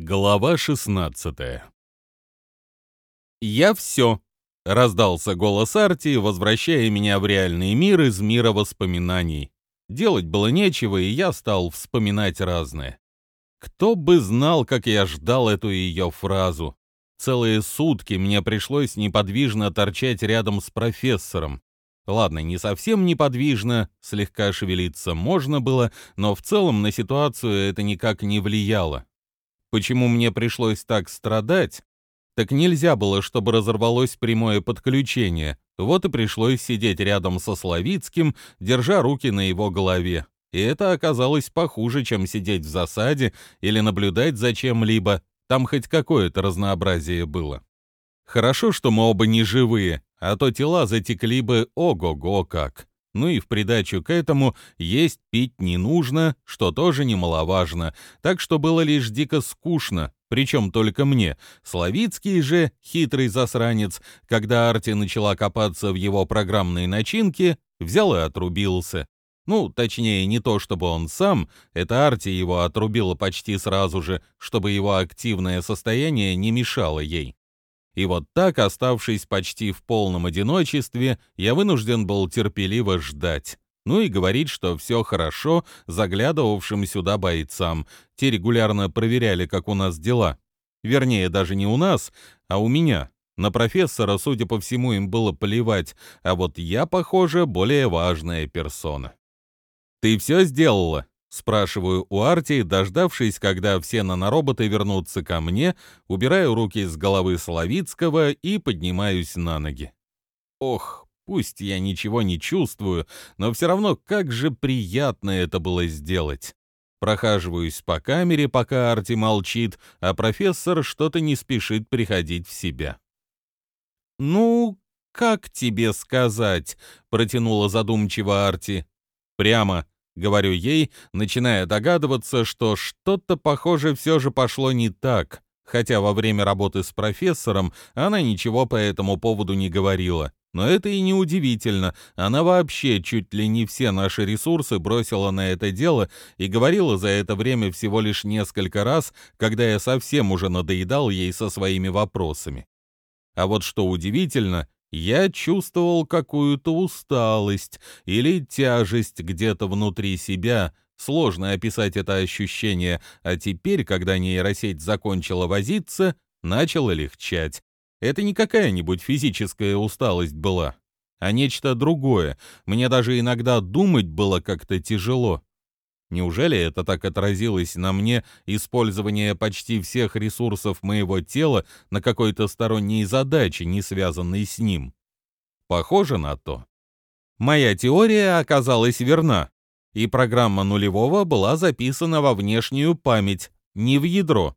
Глава 16 «Я все», — раздался голос Арти, возвращая меня в реальный мир из мира воспоминаний. Делать было нечего, и я стал вспоминать разное. Кто бы знал, как я ждал эту ее фразу. Целые сутки мне пришлось неподвижно торчать рядом с профессором. Ладно, не совсем неподвижно, слегка шевелиться можно было, но в целом на ситуацию это никак не влияло. Почему мне пришлось так страдать? Так нельзя было, чтобы разорвалось прямое подключение. Вот и пришлось сидеть рядом со Славицким, держа руки на его голове. И это оказалось похуже, чем сидеть в засаде или наблюдать за чем-либо. Там хоть какое-то разнообразие было. Хорошо, что мы оба не живые, а то тела затекли бы ого-го как. Ну и в придачу к этому есть пить не нужно, что тоже немаловажно, так что было лишь дико скучно, причем только мне. Славицкий же, хитрый засранец, когда Арти начала копаться в его программной начинке, взял и отрубился. Ну, точнее, не то чтобы он сам, это Арти его отрубила почти сразу же, чтобы его активное состояние не мешало ей. И вот так, оставшись почти в полном одиночестве, я вынужден был терпеливо ждать. Ну и говорить, что все хорошо заглядывавшим сюда бойцам. Те регулярно проверяли, как у нас дела. Вернее, даже не у нас, а у меня. На профессора, судя по всему, им было плевать, а вот я, похоже, более важная персона. «Ты все сделала?» Спрашиваю у Арти, дождавшись, когда все нанороботы вернутся ко мне, убираю руки с головы Соловицкого и поднимаюсь на ноги. Ох, пусть я ничего не чувствую, но все равно как же приятно это было сделать. Прохаживаюсь по камере, пока Арти молчит, а профессор что-то не спешит приходить в себя. «Ну, как тебе сказать?» — протянула задумчиво Арти. «Прямо», Говорю ей, начиная догадываться, что что-то, похоже, все же пошло не так, хотя во время работы с профессором она ничего по этому поводу не говорила. Но это и не удивительно, она вообще чуть ли не все наши ресурсы бросила на это дело и говорила за это время всего лишь несколько раз, когда я совсем уже надоедал ей со своими вопросами. А вот что удивительно, я чувствовал какую-то усталость или тяжесть где-то внутри себя. Сложно описать это ощущение, а теперь, когда нейросеть закончила возиться, начало легчать. Это не какая-нибудь физическая усталость была, а нечто другое. Мне даже иногда думать было как-то тяжело. Неужели это так отразилось на мне использование почти всех ресурсов моего тела на какой-то сторонней задаче, не связанной с ним? Похоже на то. Моя теория оказалась верна, и программа нулевого была записана во внешнюю память, не в ядро.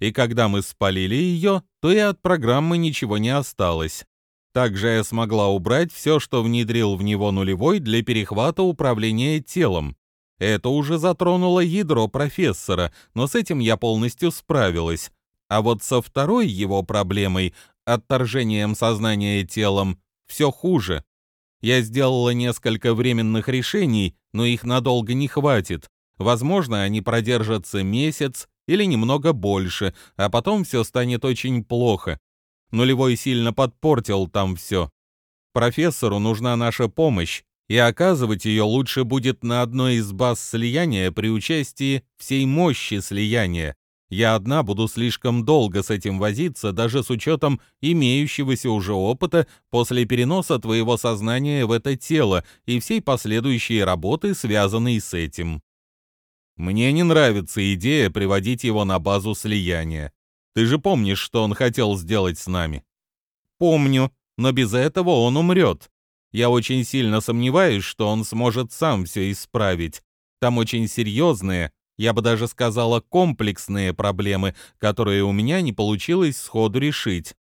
И когда мы спалили ее, то и от программы ничего не осталось. Также я смогла убрать все, что внедрил в него нулевой для перехвата управления телом, это уже затронуло ядро профессора, но с этим я полностью справилась. А вот со второй его проблемой, отторжением сознания телом, все хуже. Я сделала несколько временных решений, но их надолго не хватит. Возможно, они продержатся месяц или немного больше, а потом все станет очень плохо. Нулевой сильно подпортил там все. Профессору нужна наша помощь, и оказывать ее лучше будет на одной из баз слияния при участии всей мощи слияния. Я одна буду слишком долго с этим возиться, даже с учетом имеющегося уже опыта после переноса твоего сознания в это тело и всей последующей работы, связанной с этим. Мне не нравится идея приводить его на базу слияния. Ты же помнишь, что он хотел сделать с нами? Помню, но без этого он умрет. Я очень сильно сомневаюсь, что он сможет сам все исправить. Там очень серьезные, я бы даже сказала, комплексные проблемы, которые у меня не получилось сходу решить.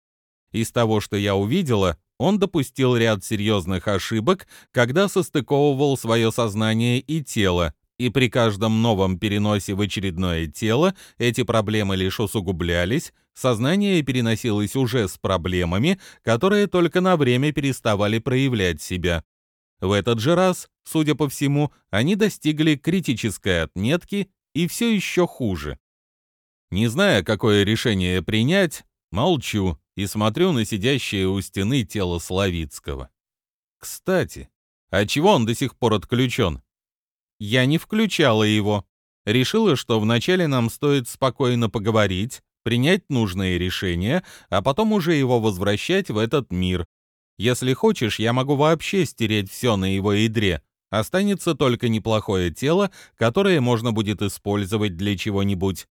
Из того, что я увидела, он допустил ряд серьезных ошибок, когда состыковывал свое сознание и тело, и при каждом новом переносе в очередное тело эти проблемы лишь усугублялись, сознание переносилось уже с проблемами, которые только на время переставали проявлять себя. В этот же раз, судя по всему, они достигли критической отметки и все еще хуже. Не зная, какое решение принять, молчу и смотрю на сидящее у стены тело Славицкого. Кстати, а чего он до сих пор отключен? Я не включала его. Решила, что вначале нам стоит спокойно поговорить, принять нужные решения, а потом уже его возвращать в этот мир. Если хочешь, я могу вообще стереть все на его ядре. Останется только неплохое тело, которое можно будет использовать для чего-нибудь.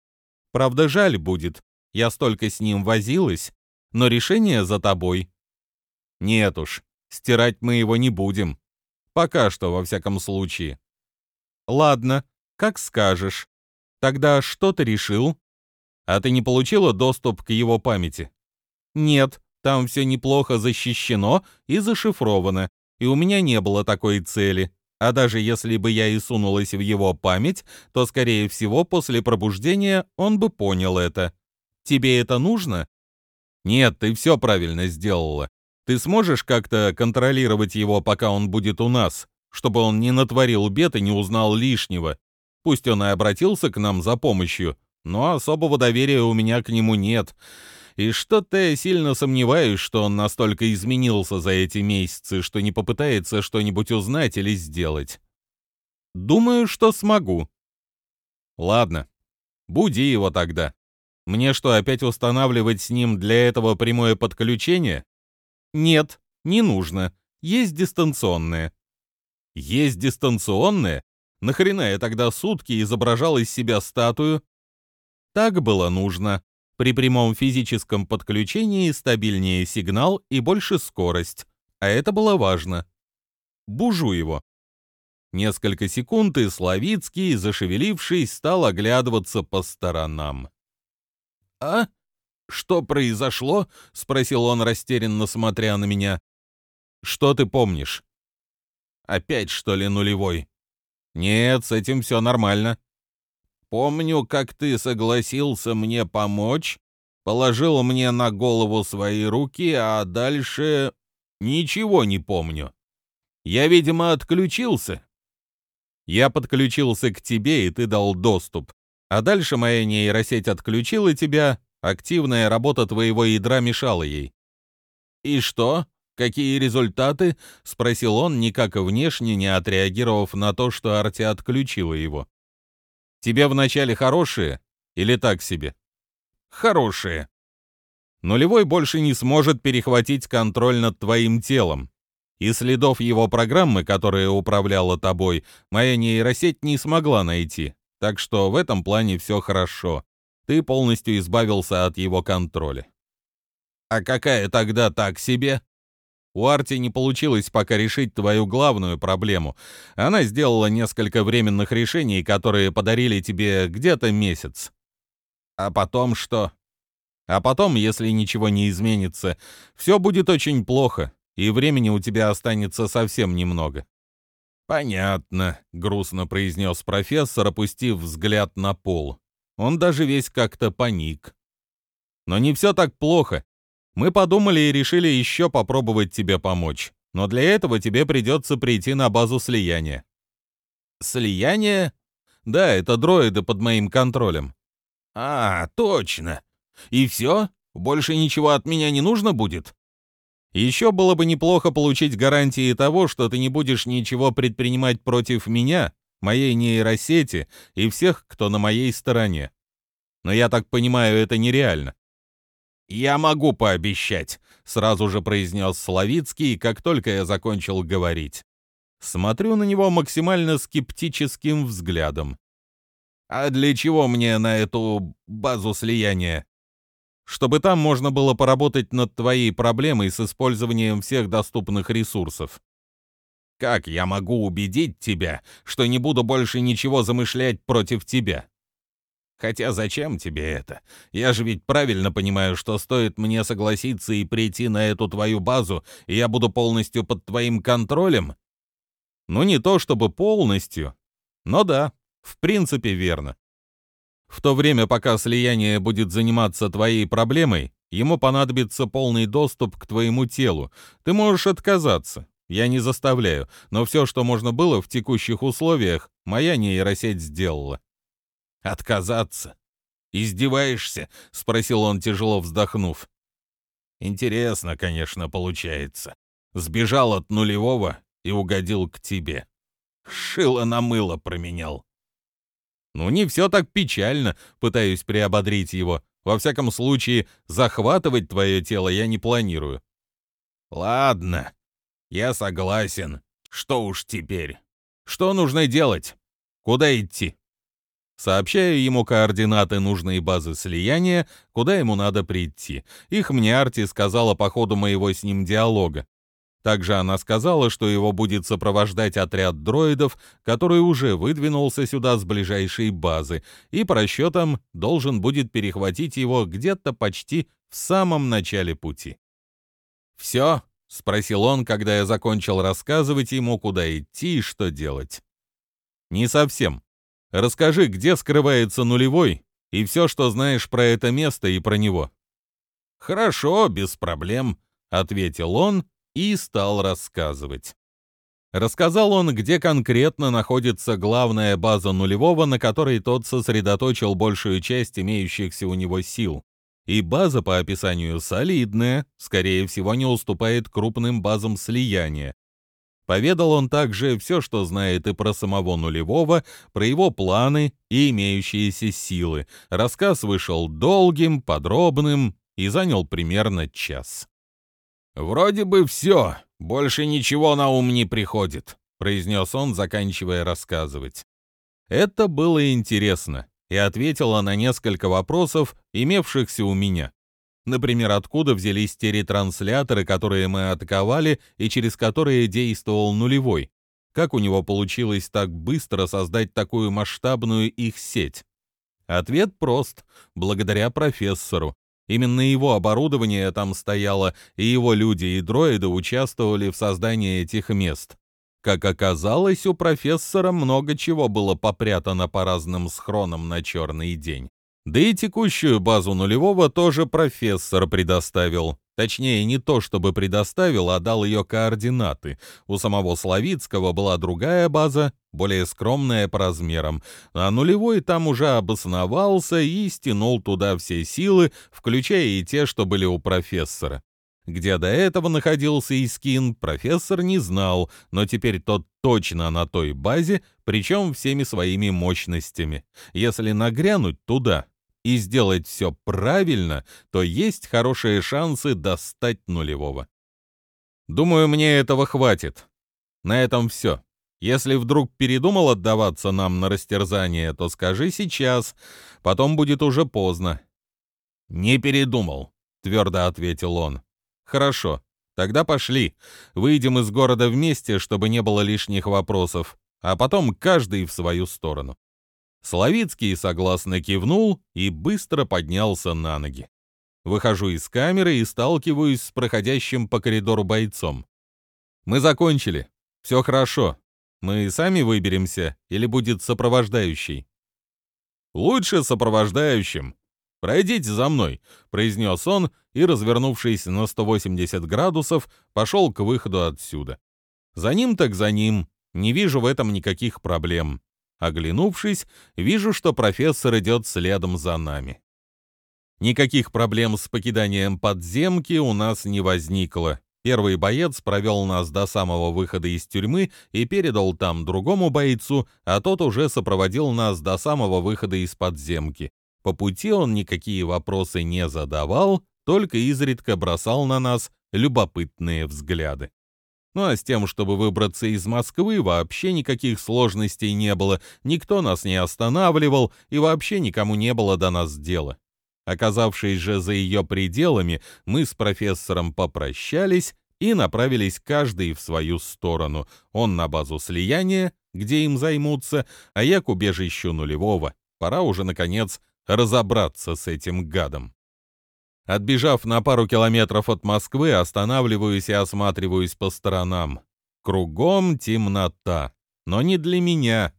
Правда, жаль будет. Я столько с ним возилась, но решение за тобой. Нет уж, стирать мы его не будем. Пока что, во всяком случае. Ладно, как скажешь. Тогда что ты решил? А ты не получила доступ к его памяти? Нет, там все неплохо защищено и зашифровано, и у меня не было такой цели. А даже если бы я и сунулась в его память, то, скорее всего, после пробуждения он бы понял это. Тебе это нужно? Нет, ты все правильно сделала. Ты сможешь как-то контролировать его, пока он будет у нас, чтобы он не натворил бед и не узнал лишнего? Пусть он и обратился к нам за помощью, но особого доверия у меня к нему нет. И что-то я сильно сомневаюсь, что он настолько изменился за эти месяцы, что не попытается что-нибудь узнать или сделать. Думаю, что смогу. Ладно, буди его тогда. Мне что, опять устанавливать с ним для этого прямое подключение? Нет, не нужно. Есть дистанционное. Есть дистанционное? Нахрена я тогда сутки изображал из себя статую? Так было нужно. При прямом физическом подключении стабильнее сигнал и больше скорость, а это было важно. Бужу его. Несколько секунд и Славицкий, зашевелившись, стал оглядываться по сторонам. «А? Что произошло?» — спросил он, растерянно смотря на меня. «Что ты помнишь?» «Опять, что ли, нулевой?» «Нет, с этим все нормально. Помню, как ты согласился мне помочь, положил мне на голову свои руки, а дальше ничего не помню. Я, видимо, отключился. Я подключился к тебе, и ты дал доступ. А дальше моя нейросеть отключила тебя, активная работа твоего ядра мешала ей. И что? Какие результаты? спросил он, никак внешне не отреагировав на то, что Арти отключила его. Тебе вначале хорошие или так себе? Хорошие. Нулевой больше не сможет перехватить контроль над твоим телом. И следов его программы, которая управляла тобой, моя нейросеть не смогла найти. Так что в этом плане все хорошо. Ты полностью избавился от его контроля. А какая тогда так себе? У Арти не получилось пока решить твою главную проблему. Она сделала несколько временных решений, которые подарили тебе где-то месяц. А потом что? А потом, если ничего не изменится, все будет очень плохо, и времени у тебя останется совсем немного. «Понятно», — грустно произнес профессор, опустив взгляд на пол. Он даже весь как-то паник. «Но не все так плохо. Мы подумали и решили еще попробовать тебе помочь. Но для этого тебе придется прийти на базу слияния. Слияние? Да, это дроиды под моим контролем. А, точно. И все? Больше ничего от меня не нужно будет? Еще было бы неплохо получить гарантии того, что ты не будешь ничего предпринимать против меня, моей нейросети и всех, кто на моей стороне. Но я так понимаю, это нереально. «Я могу пообещать», — сразу же произнес Славицкий, как только я закончил говорить. Смотрю на него максимально скептическим взглядом. «А для чего мне на эту базу слияния?» «Чтобы там можно было поработать над твоей проблемой с использованием всех доступных ресурсов». «Как я могу убедить тебя, что не буду больше ничего замышлять против тебя?» Хотя зачем тебе это? Я же ведь правильно понимаю, что стоит мне согласиться и прийти на эту твою базу, и я буду полностью под твоим контролем? Ну, не то чтобы полностью, но да, в принципе верно. В то время, пока слияние будет заниматься твоей проблемой, ему понадобится полный доступ к твоему телу. Ты можешь отказаться, я не заставляю, но все, что можно было в текущих условиях, моя нейросеть сделала. Отказаться? «Издеваешься?» — спросил он, тяжело вздохнув. «Интересно, конечно, получается. Сбежал от нулевого и угодил к тебе. Шило на мыло променял». «Ну, не все так печально», — пытаюсь приободрить его. «Во всяком случае, захватывать твое тело я не планирую». «Ладно, я согласен. Что уж теперь? Что нужно делать? Куда идти?» Сообщаю ему координаты нужной базы слияния, куда ему надо прийти. Их мне Арти сказала по ходу моего с ним диалога. Также она сказала, что его будет сопровождать отряд дроидов, который уже выдвинулся сюда с ближайшей базы, и по расчетам должен будет перехватить его где-то почти в самом начале пути. «Все?» — спросил он, когда я закончил рассказывать ему, куда идти и что делать. «Не совсем. Расскажи, где скрывается нулевой, и все, что знаешь про это место и про него». «Хорошо, без проблем», — ответил он и стал рассказывать. Рассказал он, где конкретно находится главная база нулевого, на которой тот сосредоточил большую часть имеющихся у него сил. И база по описанию солидная, скорее всего, не уступает крупным базам слияния. Поведал он также все, что знает и про самого нулевого, про его планы и имеющиеся силы. Рассказ вышел долгим, подробным и занял примерно час. «Вроде бы все, больше ничего на ум не приходит», — произнес он, заканчивая рассказывать. Это было интересно и ответила на несколько вопросов, имевшихся у меня. Например, откуда взялись те ретрансляторы, которые мы атаковали и через которые действовал нулевой? Как у него получилось так быстро создать такую масштабную их сеть? Ответ прост — благодаря профессору. Именно его оборудование там стояло, и его люди и дроиды участвовали в создании этих мест. Как оказалось, у профессора много чего было попрятано по разным схронам на черный день. Да и текущую базу нулевого тоже профессор предоставил. Точнее, не то чтобы предоставил, а дал ее координаты. У самого Славицкого была другая база, более скромная по размерам, а нулевой там уже обосновался и стянул туда все силы, включая и те, что были у профессора. Где до этого находился Искин, профессор не знал, но теперь тот точно на той базе, причем всеми своими мощностями. Если нагрянуть туда, и сделать все правильно, то есть хорошие шансы достать нулевого. Думаю, мне этого хватит. На этом все. Если вдруг передумал отдаваться нам на растерзание, то скажи сейчас, потом будет уже поздно. Не передумал, твердо ответил он. Хорошо, тогда пошли. Выйдем из города вместе, чтобы не было лишних вопросов, а потом каждый в свою сторону. Славицкий согласно кивнул и быстро поднялся на ноги. Выхожу из камеры и сталкиваюсь с проходящим по коридору бойцом. «Мы закончили. Все хорошо. Мы сами выберемся или будет сопровождающий?» «Лучше сопровождающим. Пройдите за мной», — произнес он и, развернувшись на 180 градусов, пошел к выходу отсюда. За ним так за ним. Не вижу в этом никаких проблем. Оглянувшись, вижу, что профессор идет следом за нами. Никаких проблем с покиданием подземки у нас не возникло. Первый боец провел нас до самого выхода из тюрьмы и передал там другому бойцу, а тот уже сопроводил нас до самого выхода из подземки. По пути он никакие вопросы не задавал, только изредка бросал на нас любопытные взгляды. Ну а с тем, чтобы выбраться из Москвы, вообще никаких сложностей не было, никто нас не останавливал и вообще никому не было до нас дела. Оказавшись же за ее пределами, мы с профессором попрощались и направились каждый в свою сторону. Он на базу слияния, где им займутся, а я к убежищу нулевого. Пора уже, наконец, разобраться с этим гадом. Отбежав на пару километров от Москвы, останавливаюсь и осматриваюсь по сторонам. Кругом темнота. Но не для меня,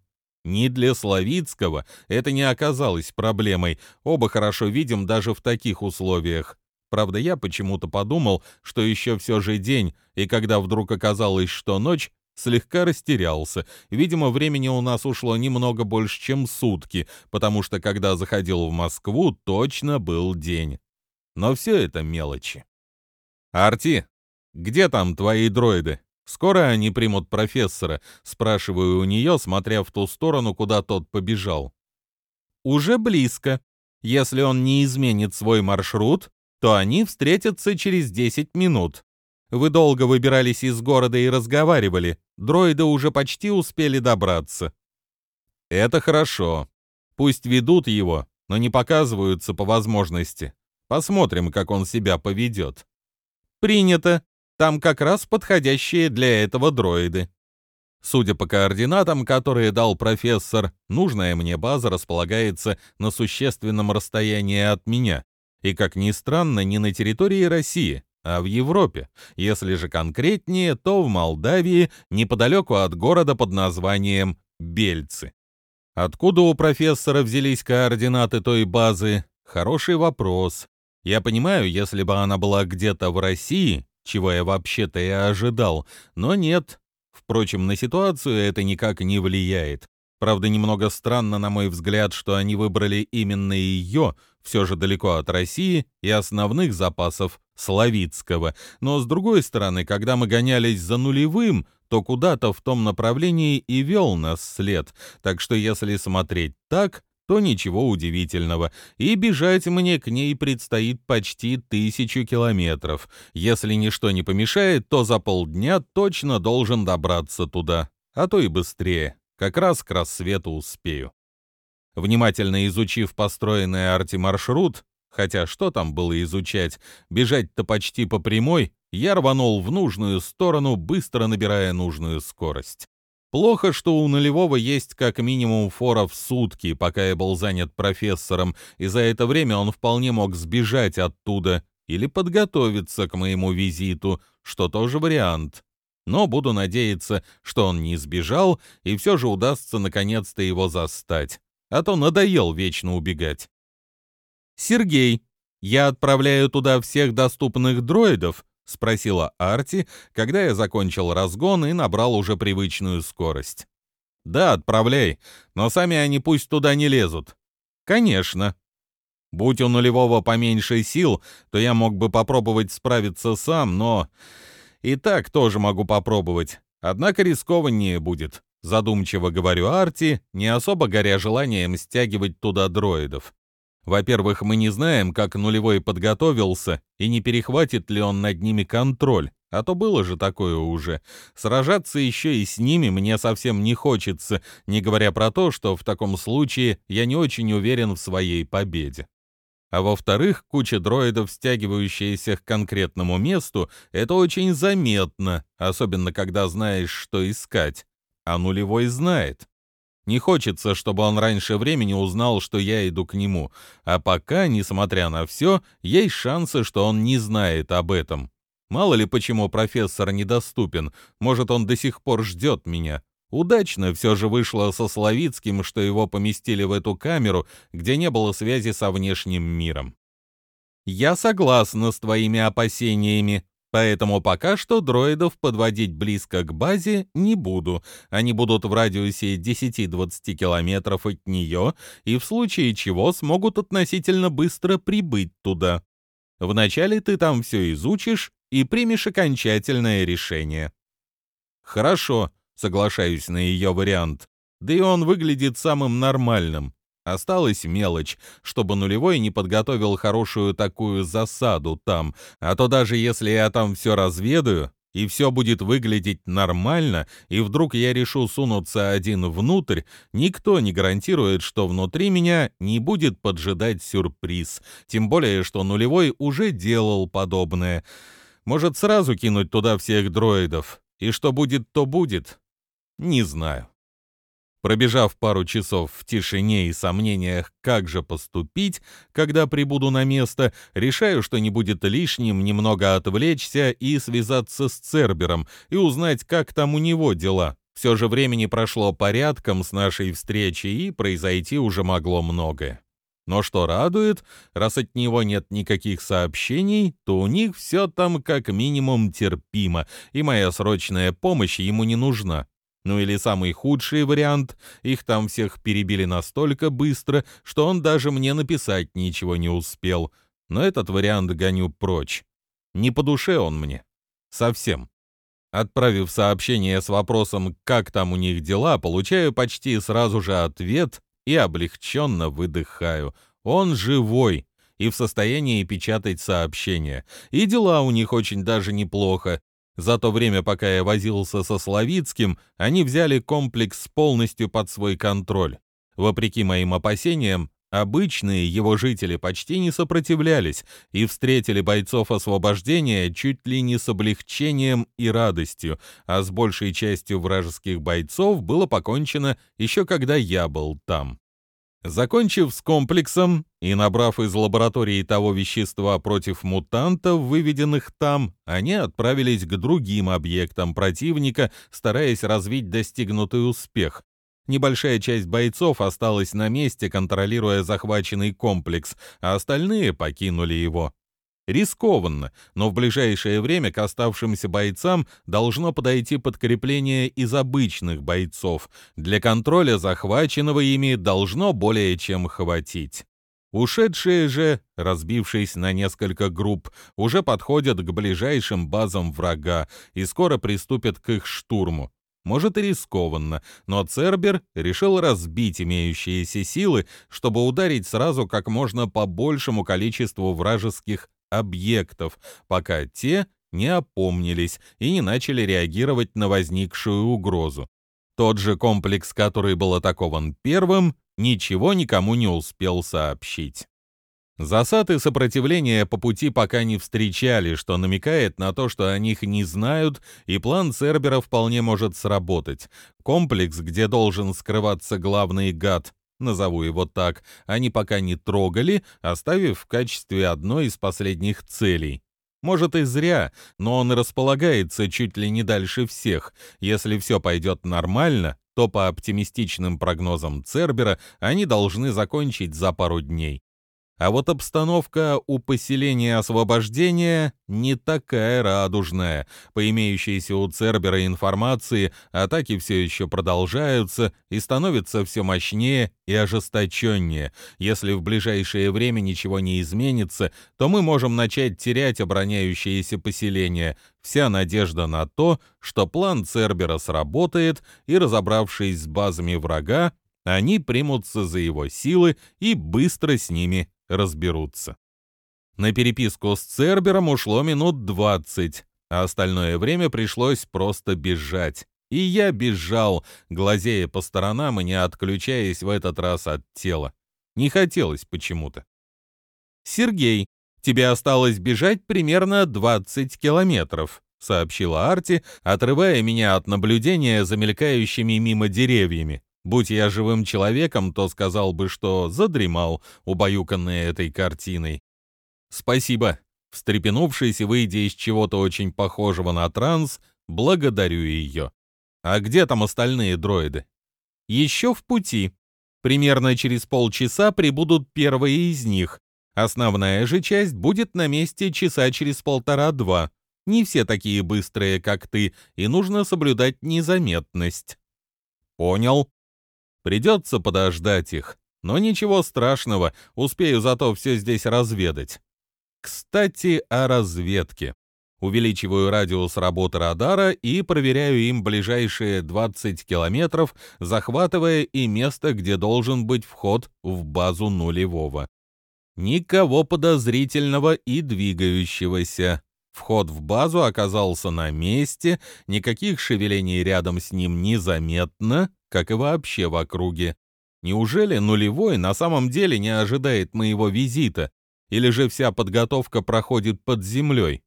ни для Славицкого это не оказалось проблемой. Оба хорошо видим даже в таких условиях. Правда, я почему-то подумал, что еще все же день, и когда вдруг оказалось, что ночь, слегка растерялся. Видимо, времени у нас ушло немного больше, чем сутки, потому что когда заходил в Москву, точно был день. Но все это мелочи. «Арти, где там твои дроиды? Скоро они примут профессора?» — спрашиваю у нее, смотря в ту сторону, куда тот побежал. «Уже близко. Если он не изменит свой маршрут, то они встретятся через 10 минут. Вы долго выбирались из города и разговаривали. Дроиды уже почти успели добраться. Это хорошо. Пусть ведут его, но не показываются по возможности. Посмотрим, как он себя поведет. Принято. Там как раз подходящие для этого дроиды. Судя по координатам, которые дал профессор, нужная мне база располагается на существенном расстоянии от меня. И, как ни странно, не на территории России, а в Европе. Если же конкретнее, то в Молдавии, неподалеку от города под названием Бельцы. Откуда у профессора взялись координаты той базы? Хороший вопрос. Я понимаю, если бы она была где-то в России, чего я вообще-то и ожидал, но нет. Впрочем, на ситуацию это никак не влияет. Правда, немного странно, на мой взгляд, что они выбрали именно ее, все же далеко от России и основных запасов Славицкого. Но, с другой стороны, когда мы гонялись за нулевым, то куда-то в том направлении и вел нас след. Так что если смотреть так, то ничего удивительного. И бежать мне к ней предстоит почти тысячу километров. Если ничто не помешает, то за полдня точно должен добраться туда. А то и быстрее. Как раз к рассвету успею. Внимательно изучив построенный арти-маршрут, хотя что там было изучать, бежать-то почти по прямой, я рванул в нужную сторону, быстро набирая нужную скорость. Плохо, что у нулевого есть как минимум фора в сутки, пока я был занят профессором, и за это время он вполне мог сбежать оттуда или подготовиться к моему визиту, что тоже вариант но буду надеяться, что он не сбежал, и все же удастся наконец-то его застать, а то надоел вечно убегать. «Сергей, я отправляю туда всех доступных дроидов?» — спросила Арти, когда я закончил разгон и набрал уже привычную скорость. «Да, отправляй, но сами они пусть туда не лезут». «Конечно», Будь у нулевого поменьше сил, то я мог бы попробовать справиться сам, но и так тоже могу попробовать. Однако рискованнее будет. Задумчиво говорю Арти, не особо горя желанием стягивать туда дроидов. Во-первых, мы не знаем, как нулевой подготовился, и не перехватит ли он над ними контроль. А то было же такое уже. Сражаться еще и с ними мне совсем не хочется, не говоря про то, что в таком случае я не очень уверен в своей победе. А во-вторых, куча дроидов, стягивающаяся к конкретному месту, это очень заметно, особенно когда знаешь, что искать. А нулевой знает. Не хочется, чтобы он раньше времени узнал, что я иду к нему. А пока, несмотря на все, есть шансы, что он не знает об этом. Мало ли почему профессор недоступен, может, он до сих пор ждет меня. Удачно все же вышло со Славицким, что его поместили в эту камеру, где не было связи со внешним миром. «Я согласна с твоими опасениями», Поэтому пока что дроидов подводить близко к базе не буду. Они будут в радиусе 10-20 километров от нее и в случае чего смогут относительно быстро прибыть туда. Вначале ты там все изучишь и примешь окончательное решение. Хорошо, Соглашаюсь на ее вариант. Да и он выглядит самым нормальным. Осталась мелочь, чтобы нулевой не подготовил хорошую такую засаду там, а то даже если я там все разведаю, и все будет выглядеть нормально, и вдруг я решу сунуться один внутрь, никто не гарантирует, что внутри меня не будет поджидать сюрприз. Тем более, что нулевой уже делал подобное. Может, сразу кинуть туда всех дроидов? И что будет, то будет. Не знаю. Пробежав пару часов в тишине и сомнениях, как же поступить, когда прибуду на место, решаю, что не будет лишним немного отвлечься и связаться с Цербером и узнать, как там у него дела. Все же времени прошло порядком с нашей встречи, и произойти уже могло многое. Но что радует, раз от него нет никаких сообщений, то у них все там как минимум терпимо, и моя срочная помощь ему не нужна. Ну или самый худший вариант, их там всех перебили настолько быстро, что он даже мне написать ничего не успел. Но этот вариант гоню прочь. Не по душе он мне. Совсем. Отправив сообщение с вопросом, как там у них дела, получаю почти сразу же ответ и облегченно выдыхаю. Он живой и в состоянии печатать сообщения. И дела у них очень даже неплохо. За то время, пока я возился со Славицким, они взяли комплекс полностью под свой контроль. Вопреки моим опасениям, обычные его жители почти не сопротивлялись и встретили бойцов освобождения чуть ли не с облегчением и радостью, а с большей частью вражеских бойцов было покончено еще когда я был там. Закончив с комплексом и набрав из лаборатории того вещества против мутантов, выведенных там, они отправились к другим объектам противника, стараясь развить достигнутый успех. Небольшая часть бойцов осталась на месте, контролируя захваченный комплекс, а остальные покинули его. Рискованно, но в ближайшее время к оставшимся бойцам должно подойти подкрепление из обычных бойцов. Для контроля захваченного ими должно более чем хватить. Ушедшие же, разбившись на несколько групп, уже подходят к ближайшим базам врага и скоро приступят к их штурму. Может и рискованно, но Цербер решил разбить имеющиеся силы, чтобы ударить сразу как можно по большему количеству вражеских объектов, пока те не опомнились и не начали реагировать на возникшую угрозу. Тот же комплекс, который был атакован первым, ничего никому не успел сообщить. Засад и сопротивления по пути пока не встречали, что намекает на то, что о них не знают, и план Цербера вполне может сработать. Комплекс, где должен скрываться главный гад, назову его так, они пока не трогали, оставив в качестве одной из последних целей. Может и зря, но он располагается чуть ли не дальше всех. Если все пойдет нормально, то по оптимистичным прогнозам Цербера они должны закончить за пару дней. А вот обстановка у поселения освобождения не такая радужная. По имеющейся у Цербера информации, атаки все еще продолжаются и становятся все мощнее и ожесточеннее. Если в ближайшее время ничего не изменится, то мы можем начать терять обороняющиеся поселения. Вся надежда на то, что план Цербера сработает, и, разобравшись с базами врага, они примутся за его силы и быстро с ними разберутся. На переписку с Цербером ушло минут двадцать, а остальное время пришлось просто бежать. И я бежал, глазея по сторонам и не отключаясь в этот раз от тела. Не хотелось почему-то. «Сергей, тебе осталось бежать примерно 20 километров», — сообщила Арти, отрывая меня от наблюдения за мелькающими мимо деревьями. Будь я живым человеком, то сказал бы, что задремал, убаюканный этой картиной. «Спасибо», — встрепенувшись и выйдя из чего-то очень похожего на транс, благодарю ее. «А где там остальные дроиды?» «Еще в пути. Примерно через полчаса прибудут первые из них. Основная же часть будет на месте часа через полтора-два. Не все такие быстрые, как ты, и нужно соблюдать незаметность». «Понял», Придется подождать их. Но ничего страшного, успею зато все здесь разведать. Кстати, о разведке. Увеличиваю радиус работы радара и проверяю им ближайшие 20 километров, захватывая и место, где должен быть вход в базу нулевого. Никого подозрительного и двигающегося. Вход в базу оказался на месте, никаких шевелений рядом с ним незаметно, как и вообще в округе. Неужели нулевой на самом деле не ожидает моего визита? Или же вся подготовка проходит под землей?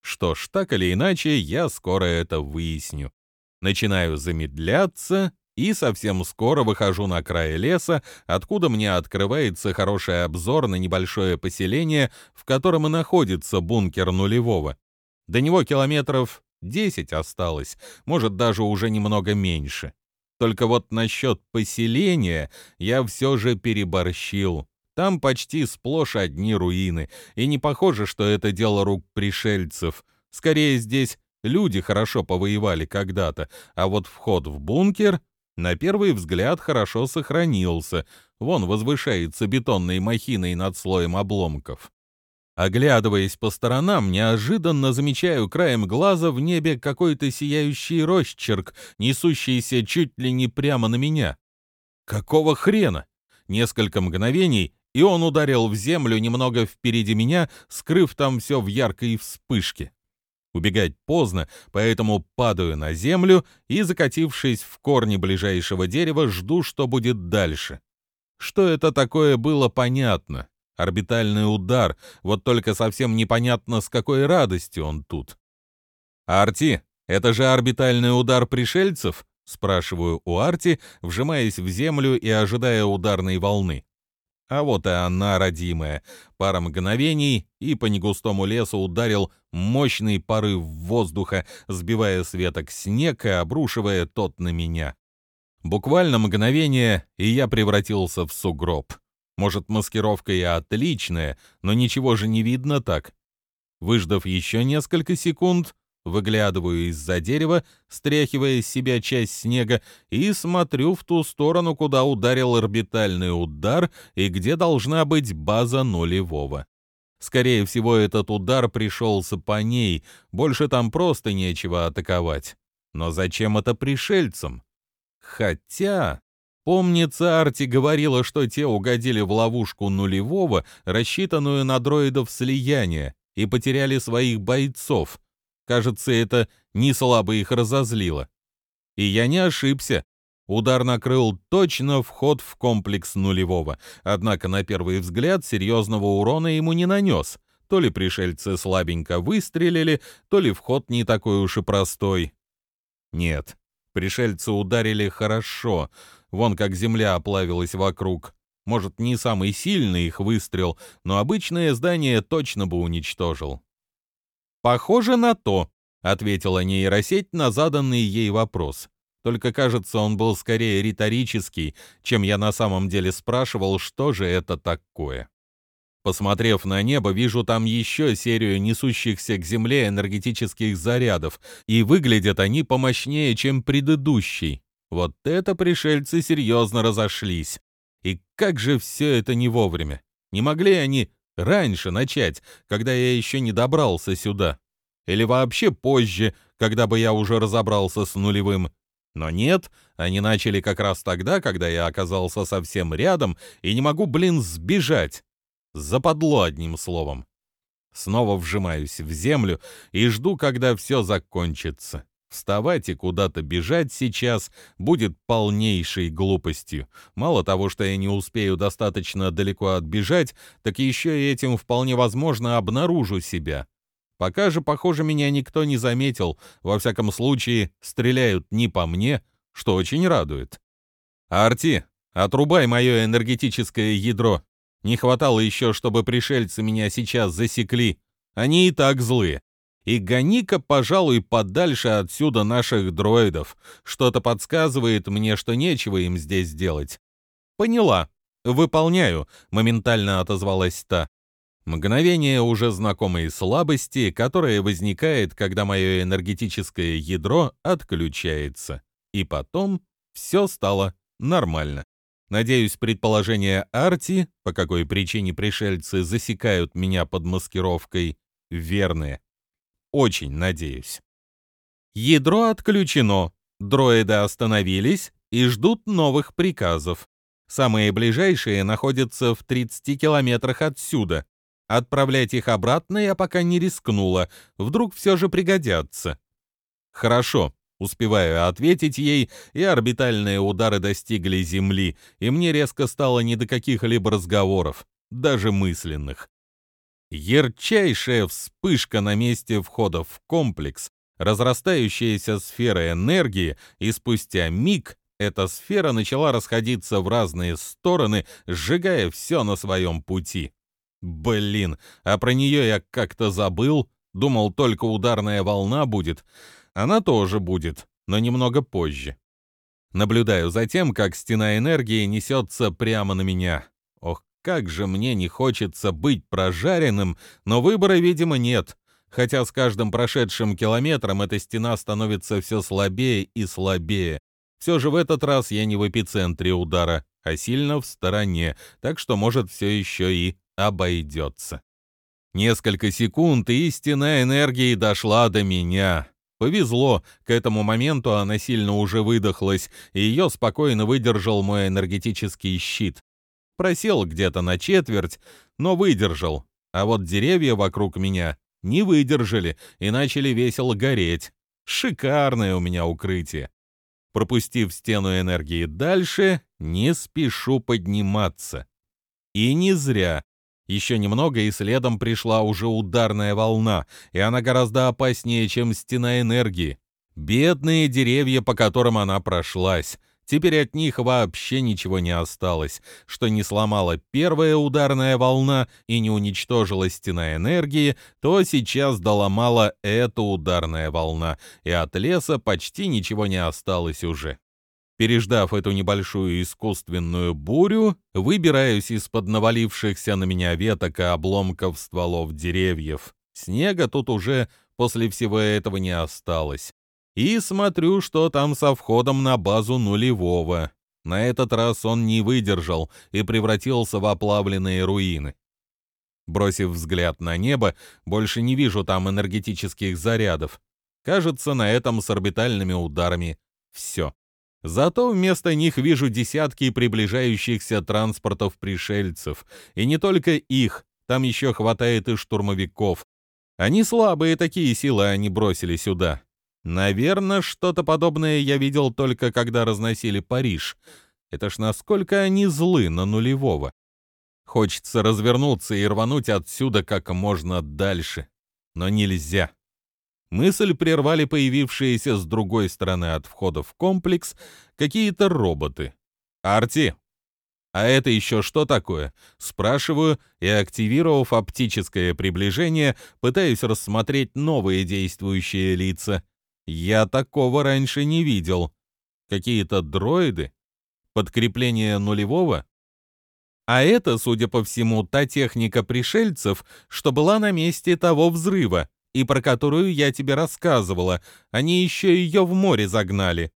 Что ж, так или иначе, я скоро это выясню. Начинаю замедляться и совсем скоро выхожу на край леса, откуда мне открывается хороший обзор на небольшое поселение, в котором и находится бункер нулевого. До него километров 10 осталось, может даже уже немного меньше. Только вот насчет поселения я все же переборщил. Там почти сплошь одни руины, и не похоже, что это дело рук пришельцев. Скорее, здесь люди хорошо повоевали когда-то, а вот вход в бункер на первый взгляд хорошо сохранился. Вон возвышается бетонной махиной над слоем обломков. Оглядываясь по сторонам, неожиданно замечаю краем глаза в небе какой-то сияющий росчерк, несущийся чуть ли не прямо на меня. Какого хрена? Несколько мгновений, и он ударил в землю немного впереди меня, скрыв там все в яркой вспышке. Убегать поздно, поэтому падаю на землю и, закатившись в корни ближайшего дерева, жду, что будет дальше. Что это такое, было понятно. Орбитальный удар, вот только совсем непонятно, с какой радостью он тут. «Арти, это же орбитальный удар пришельцев?» — спрашиваю у Арти, вжимаясь в землю и ожидая ударной волны. А вот и она, родимая. Пара мгновений, и по негустому лесу ударил мощный порыв воздуха, сбивая с веток снег и обрушивая тот на меня. Буквально мгновение, и я превратился в сугроб. Может, маскировка и отличная, но ничего же не видно так. Выждав еще несколько секунд, Выглядываю из-за дерева, стряхивая с себя часть снега, и смотрю в ту сторону, куда ударил орбитальный удар и где должна быть база нулевого. Скорее всего, этот удар пришелся по ней, больше там просто нечего атаковать. Но зачем это пришельцам? Хотя... Помнится, Арти говорила, что те угодили в ловушку нулевого, рассчитанную на дроидов слияния, и потеряли своих бойцов — Кажется, это не слабо их разозлило. И я не ошибся. Удар накрыл точно вход в комплекс нулевого, однако на первый взгляд серьезного урона ему не нанес. То ли пришельцы слабенько выстрелили, то ли вход не такой уж и простой. Нет, пришельцы ударили хорошо, вон как земля оплавилась вокруг. Может, не самый сильный их выстрел, но обычное здание точно бы уничтожил. «Похоже на то», — ответила нейросеть на заданный ей вопрос. Только, кажется, он был скорее риторический, чем я на самом деле спрашивал, что же это такое. Посмотрев на небо, вижу там еще серию несущихся к Земле энергетических зарядов, и выглядят они помощнее, чем предыдущий. Вот это пришельцы серьезно разошлись. И как же все это не вовремя? Не могли они Раньше начать, когда я еще не добрался сюда. Или вообще позже, когда бы я уже разобрался с нулевым. Но нет, они начали как раз тогда, когда я оказался совсем рядом и не могу, блин, сбежать. Западло одним словом. Снова вжимаюсь в землю и жду, когда все закончится. Вставать и куда-то бежать сейчас будет полнейшей глупостью. Мало того, что я не успею достаточно далеко отбежать, так еще и этим вполне возможно обнаружу себя. Пока же, похоже, меня никто не заметил. Во всяком случае, стреляют не по мне, что очень радует. «Арти, отрубай мое энергетическое ядро. Не хватало еще, чтобы пришельцы меня сейчас засекли. Они и так злые. И гони-ка, пожалуй, подальше отсюда наших дроидов. Что-то подсказывает мне, что нечего им здесь делать. Поняла. Выполняю, моментально отозвалась та. Мгновение уже знакомой слабости, которая возникает, когда мое энергетическое ядро отключается. И потом все стало нормально. Надеюсь, предположение Арти, по какой причине пришельцы засекают меня под маскировкой, верные. Очень надеюсь. Ядро отключено. Дроиды остановились и ждут новых приказов. Самые ближайшие находятся в 30 километрах отсюда. Отправлять их обратно я пока не рискнула. Вдруг все же пригодятся. Хорошо. Успеваю ответить ей, и орбитальные удары достигли Земли, и мне резко стало не до каких-либо разговоров, даже мысленных. Ярчайшая вспышка на месте входа в комплекс, разрастающаяся сфера энергии, и спустя миг эта сфера начала расходиться в разные стороны, сжигая все на своем пути. Блин, а про нее я как-то забыл, думал, только ударная волна будет. Она тоже будет, но немного позже. Наблюдаю за тем, как стена энергии несется прямо на меня. Как же мне не хочется быть прожаренным, но выбора, видимо, нет. Хотя с каждым прошедшим километром эта стена становится все слабее и слабее. Все же в этот раз я не в эпицентре удара, а сильно в стороне, так что, может, все еще и обойдется. Несколько секунд, и стена энергии дошла до меня. Повезло, к этому моменту она сильно уже выдохлась, и ее спокойно выдержал мой энергетический щит. Просел где-то на четверть, но выдержал, а вот деревья вокруг меня не выдержали и начали весело гореть. Шикарное у меня укрытие. Пропустив стену энергии дальше, не спешу подниматься. И не зря. Еще немного, и следом пришла уже ударная волна, и она гораздо опаснее, чем стена энергии. Бедные деревья, по которым она прошлась. Теперь от них вообще ничего не осталось, что не сломала первая ударная волна и не уничтожила стена энергии, то сейчас доломала эта ударная волна, и от леса почти ничего не осталось уже. Переждав эту небольшую искусственную бурю, выбираюсь из-под навалившихся на меня веток и обломков стволов деревьев. Снега тут уже после всего этого не осталось и смотрю, что там со входом на базу нулевого. На этот раз он не выдержал и превратился в оплавленные руины. Бросив взгляд на небо, больше не вижу там энергетических зарядов. Кажется, на этом с орбитальными ударами все. Зато вместо них вижу десятки приближающихся транспортов пришельцев. И не только их, там еще хватает и штурмовиков. Они слабые такие силы они бросили сюда. Наверное, что-то подобное я видел только когда разносили Париж. Это ж насколько они злы на нулевого. Хочется развернуться и рвануть отсюда как можно дальше. Но нельзя. Мысль прервали появившиеся с другой стороны от входа в комплекс какие-то роботы. «Арти!» «А это еще что такое?» Спрашиваю и, активировав оптическое приближение, пытаюсь рассмотреть новые действующие лица — я такого раньше не видел. Какие-то дроиды? Подкрепление нулевого? А это, судя по всему, та техника пришельцев, что была на месте того взрыва, и про которую я тебе рассказывала. Они еще ее в море загнали.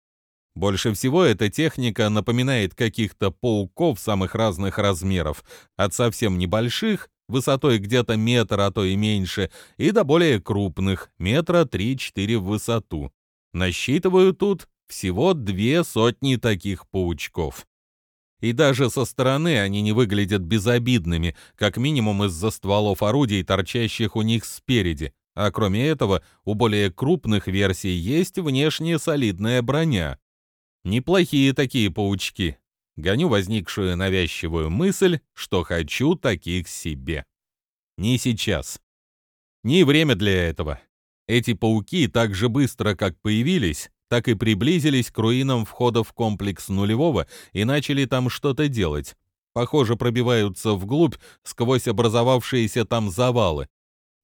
Больше всего эта техника напоминает каких-то пауков самых разных размеров, от совсем небольших высотой где-то метр, а то и меньше, и до более крупных, метра 3-4 в высоту. Насчитываю тут всего две сотни таких паучков. И даже со стороны они не выглядят безобидными, как минимум из-за стволов орудий, торчащих у них спереди. А кроме этого, у более крупных версий есть внешне солидная броня. Неплохие такие паучки, гоню возникшую навязчивую мысль, что хочу таких себе. Не сейчас. Не время для этого. Эти пауки так же быстро, как появились, так и приблизились к руинам входа в комплекс нулевого и начали там что-то делать. Похоже, пробиваются вглубь сквозь образовавшиеся там завалы.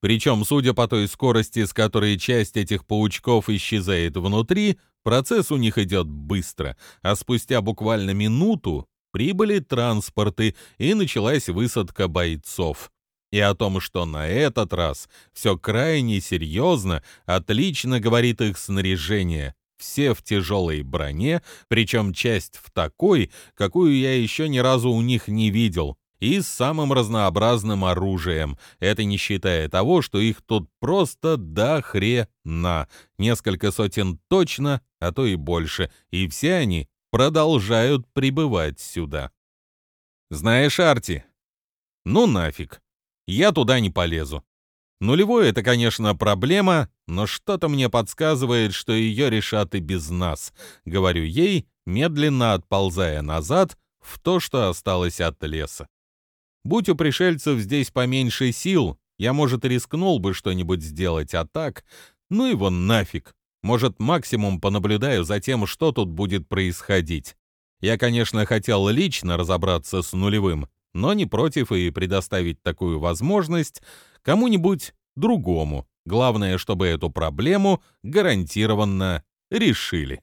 Причем, судя по той скорости, с которой часть этих паучков исчезает внутри, Процесс у них идет быстро, а спустя буквально минуту прибыли транспорты и началась высадка бойцов. И о том, что на этот раз все крайне серьезно, отлично говорит их снаряжение. Все в тяжелой броне, причем часть в такой, какую я еще ни разу у них не видел и с самым разнообразным оружием. Это не считая того, что их тут просто до хрена. Несколько сотен точно, а то и больше, и все они продолжают прибывать сюда. Знаешь, Арти, ну нафиг, я туда не полезу. Нулевой — это, конечно, проблема, но что-то мне подсказывает, что ее решат и без нас, говорю ей, медленно отползая назад в то, что осталось от леса. Будь у пришельцев здесь поменьше сил, я, может, рискнул бы что-нибудь сделать, а так, ну его нафиг. Может, максимум понаблюдаю за тем, что тут будет происходить. Я, конечно, хотел лично разобраться с нулевым, но не против и предоставить такую возможность кому-нибудь другому. Главное, чтобы эту проблему гарантированно решили.